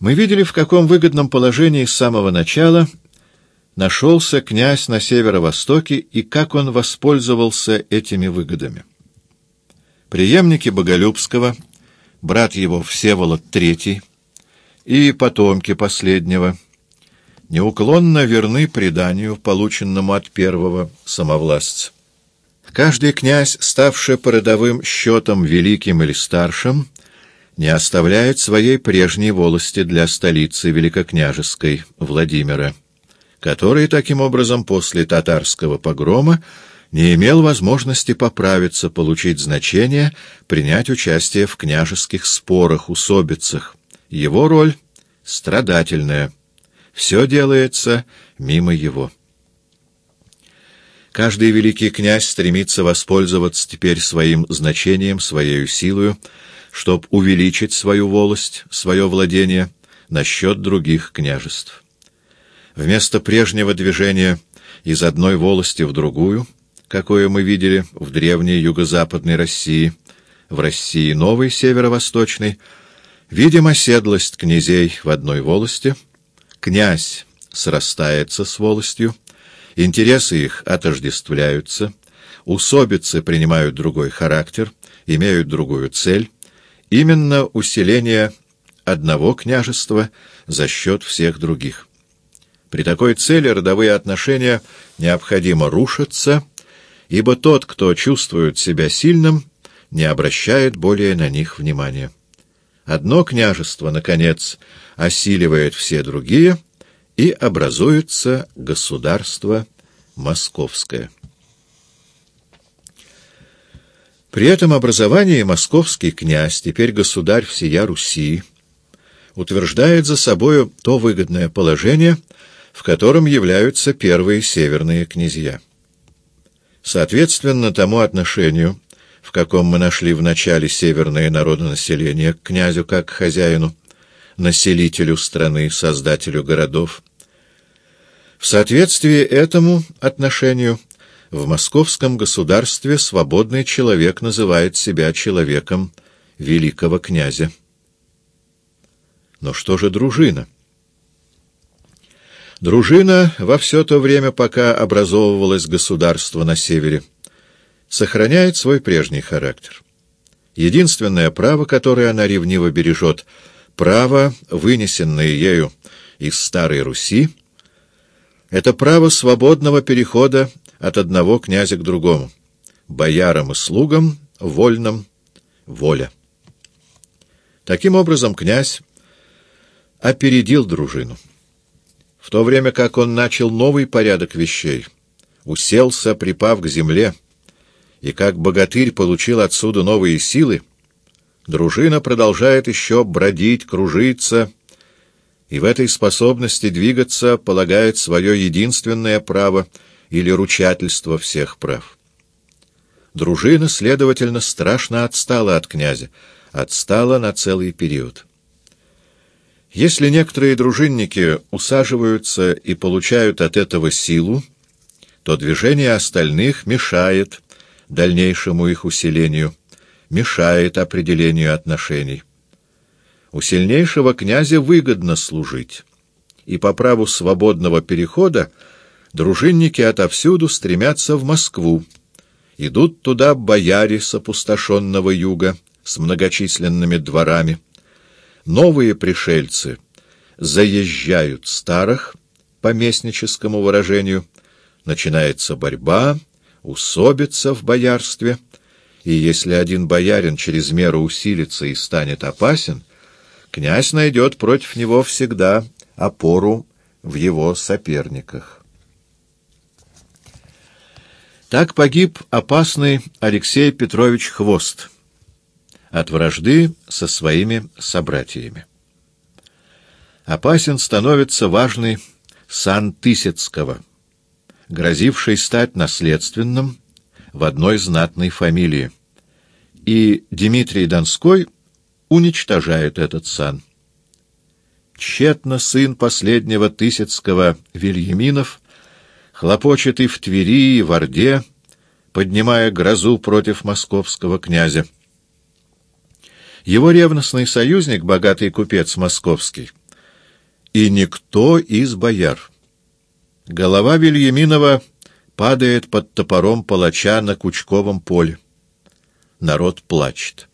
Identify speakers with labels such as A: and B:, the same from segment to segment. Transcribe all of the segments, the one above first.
A: Мы видели, в каком выгодном положении с самого начала нашелся князь на северо-востоке и как он воспользовался этими выгодами. Приемники Боголюбского, брат его Всеволод III и потомки последнего, неуклонно верны преданию, полученному от первого самовластца. Каждый князь, ставший по родовым счетам великим или старшим, не оставляет своей прежней волости для столицы великокняжеской Владимира, который, таким образом, после татарского погрома не имел возможности поправиться, получить значение, принять участие в княжеских спорах, усобицах. Его роль — страдательная. Все делается мимо его. Каждый великий князь стремится воспользоваться теперь своим значением, своей силою, чтоб увеличить свою волость, свое владение на счет других княжеств. Вместо прежнего движения из одной волости в другую, какое мы видели в древней юго-западной России, в России новой северо-восточной, видим оседлость князей в одной волости, князь срастается с волостью, интересы их отождествляются, усобицы принимают другой характер, имеют другую цель, именно усиление одного княжества за счет всех других. При такой цели родовые отношения необходимо рушатся, ибо тот, кто чувствует себя сильным, не обращает более на них внимания. Одно княжество, наконец, осиливает все другие, и образуется государство московское. При этом образовании московский князь, теперь государь всея Руси, утверждает за собою то выгодное положение, в котором являются первые северные князья. Соответственно тому отношению, в каком мы нашли в начале северное народонаселение к князю как к хозяину, населителю страны, создателю городов, в соответствии этому отношению в московском государстве свободный человек называет себя человеком великого князя. Но что же дружина? Дружина во все то время, пока образовывалось государство на севере, сохраняет свой прежний характер. Единственное право, которое она ревниво бережет, право, вынесенное ею из Старой Руси, это право свободного перехода от одного князя к другому, боярам и слугам, вольным, воля. Таким образом, князь опередил дружину. В то время как он начал новый порядок вещей, уселся, припав к земле, и как богатырь получил отсюда новые силы, дружина продолжает еще бродить, кружиться, и в этой способности двигаться полагает свое единственное право — или ручательство всех прав. Дружина, следовательно, страшно отстала от князя, отстала на целый период. Если некоторые дружинники усаживаются и получают от этого силу, то движение остальных мешает дальнейшему их усилению, мешает определению отношений. У сильнейшего князя выгодно служить, и по праву свободного перехода дружинники отовсюду стремятся в Москву. Идут туда бояре с опустошенного юга, с многочисленными дворами. Новые пришельцы заезжают старых, по местническому выражению. Начинается борьба, усобица в боярстве, и если один боярин через меру усилится и станет опасен, князь найдет против него всегда опору в его соперниках. Так погиб опасный Алексей Петрович Хвост от вражды со своими собратьями. Опасен становится важный сан Тысяцкого, грозивший стать наследственным в одной знатной фамилии, и Дмитрий Донской уничтожает этот сан. Тщетно сын последнего Тысяцкого Вильяминов хлопочет и в Твери, и в Орде, поднимая грозу против московского князя. Его ревностный союзник, богатый купец московский, и никто из бояр. Голова Вильяминова падает под топором палача на Кучковом поле. Народ плачет.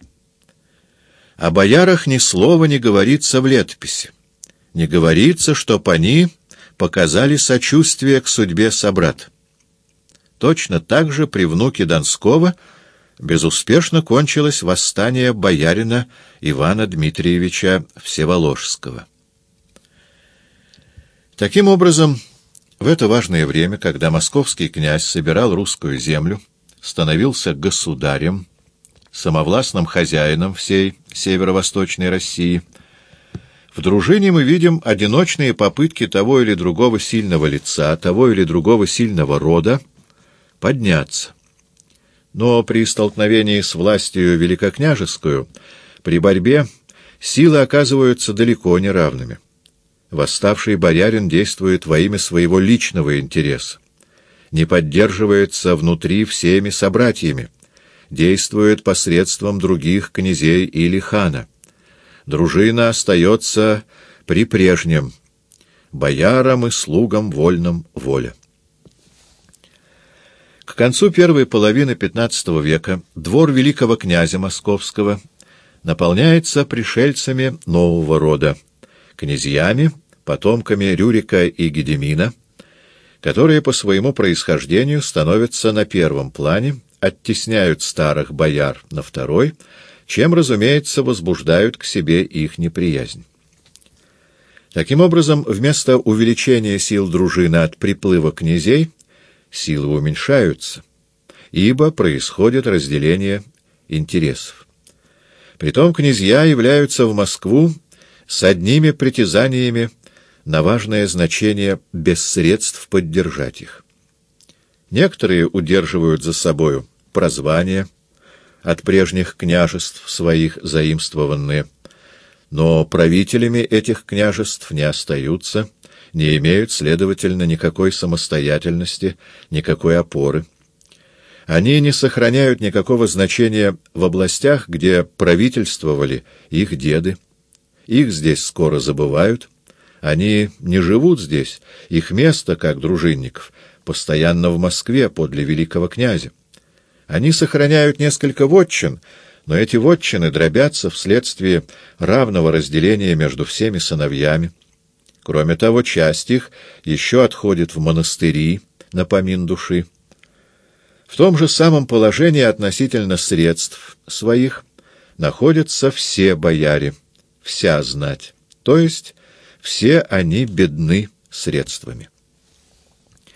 A: О боярах ни слова не говорится в летописи. Не говорится, чтоб они показали сочувствие к судьбе собрат. Точно так же при внуке Донского безуспешно кончилось восстание боярина Ивана Дмитриевича Всеволожского. Таким образом, в это важное время, когда московский князь собирал русскую землю, становился государем, самовластным хозяином всей северо-восточной России, в дружине мы видим одиночные попытки того или другого сильного лица, того или другого сильного рода подняться. Но при столкновении с властью великокняжескую, при борьбе, силы оказываются далеко не равными. Восставший боярин действует во имя своего личного интереса, не поддерживается внутри всеми собратьями, действует посредством других князей или хана. Дружина остается при прежнем, боярам и слугам вольным воля. К концу первой половины XV века двор великого князя Московского наполняется пришельцами нового рода, князьями, потомками Рюрика и Гедемина, которые по своему происхождению становятся на первом плане, оттесняют старых бояр на второй, чем, разумеется, возбуждают к себе их неприязнь. Таким образом, вместо увеличения сил дружины от приплыва князей, силы уменьшаются, ибо происходит разделение интересов. Притом князья являются в Москву с одними притязаниями на важное значение без средств поддержать их. Некоторые удерживают за собою прозвания от прежних княжеств своих заимствованные, но правителями этих княжеств не остаются, не имеют, следовательно, никакой самостоятельности, никакой опоры. Они не сохраняют никакого значения в областях, где правительствовали их деды. Их здесь скоро забывают. Они не живут здесь. Их место, как дружинников, постоянно в Москве подле великого князя. Они сохраняют несколько вотчин, но эти вотчины дробятся вследствие равного разделения между всеми сыновьями. Кроме того, часть их еще отходит в монастыри на помин души. В том же самом положении относительно средств своих находятся все бояре, вся знать, то есть все они бедны средствами.